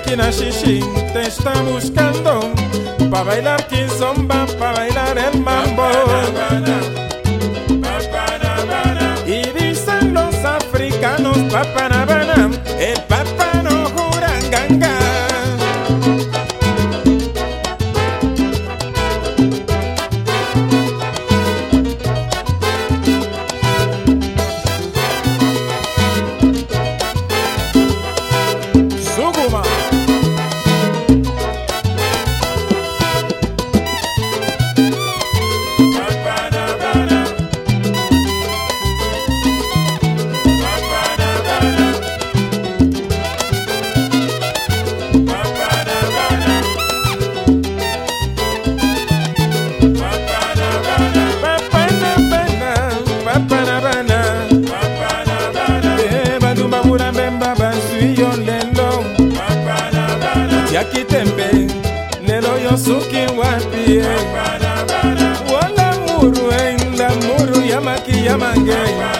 Hay quien a Shishin te está buscando para bailar kizomba, para bailar el mambo. Y dicen los africanos, papanabana, el papá. Masuki wapi? Wala muru enda muru yamaki yamangenyi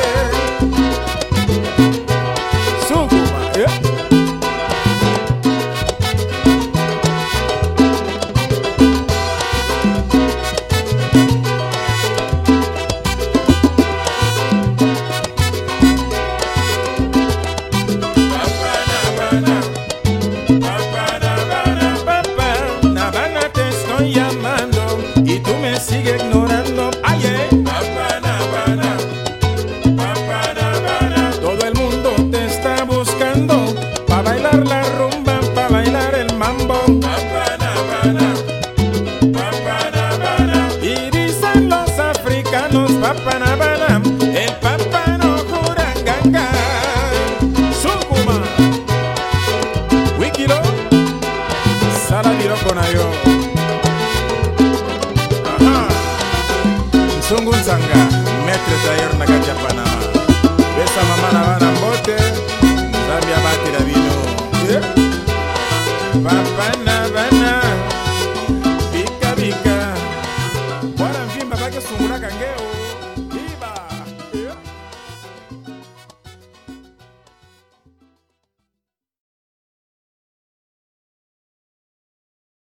sigue ignorando. Dayar Nagajar Panama